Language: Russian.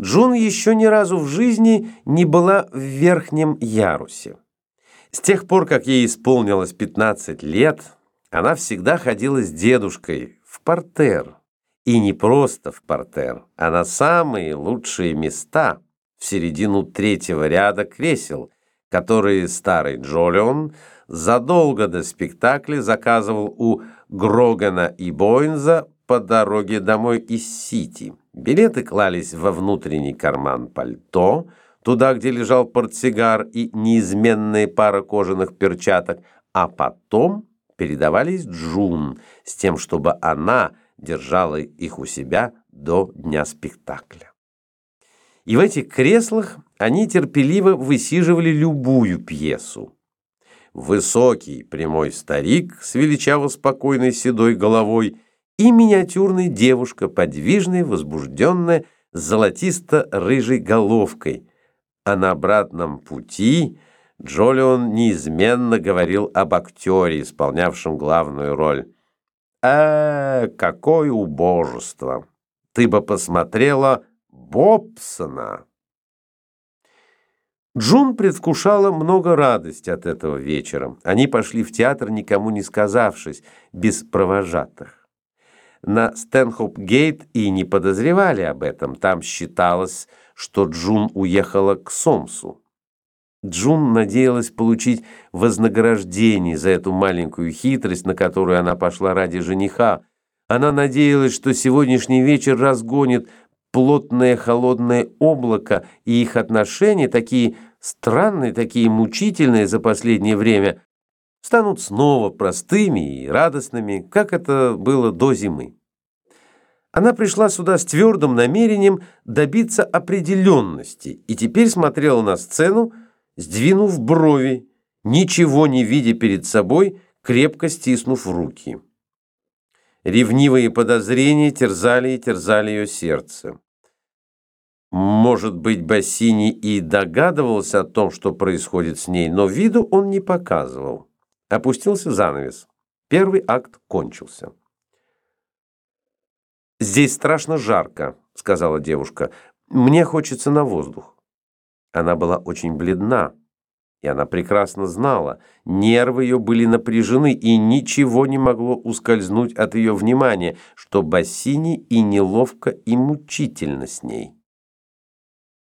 Джун еще ни разу в жизни не была в верхнем ярусе. С тех пор, как ей исполнилось 15 лет, она всегда ходила с дедушкой в портер. И не просто в портер, а на самые лучшие места, в середину третьего ряда кресел, которые старый Джолион задолго до спектакля заказывал у Грогана и Бойнза по дороге домой из Сити. Билеты клались во внутренний карман пальто, туда, где лежал портсигар и неизменная пара кожаных перчаток, а потом передавались Джун с тем, чтобы она держала их у себя до дня спектакля. И в этих креслах они терпеливо высиживали любую пьесу. Высокий прямой старик с величаво спокойной седой головой – и миниатюрная девушка, подвижная, возбужденная, золотисто-рыжей головкой. А на обратном пути Джолион неизменно говорил об актере, исполнявшем главную роль. «Э, какое убожество! Ты бы посмотрела Бобсона!» Джун предвкушала много радости от этого вечера. Они пошли в театр, никому не сказавшись, без провожатых на Стэнхоп-гейт и не подозревали об этом. Там считалось, что Джун уехала к Сомсу. Джун надеялась получить вознаграждение за эту маленькую хитрость, на которую она пошла ради жениха. Она надеялась, что сегодняшний вечер разгонит плотное холодное облако, и их отношения, такие странные, такие мучительные за последнее время, станут снова простыми и радостными, как это было до зимы. Она пришла сюда с твердым намерением добиться определенности и теперь смотрела на сцену, сдвинув брови, ничего не видя перед собой, крепко стиснув руки. Ревнивые подозрения терзали и терзали ее сердце. Может быть, Бассини и догадывался о том, что происходит с ней, но виду он не показывал. Опустился занавес. Первый акт кончился. «Здесь страшно жарко», — сказала девушка. «Мне хочется на воздух». Она была очень бледна, и она прекрасно знала, нервы ее были напряжены, и ничего не могло ускользнуть от ее внимания, что Бассини и неловко, и мучительно с ней.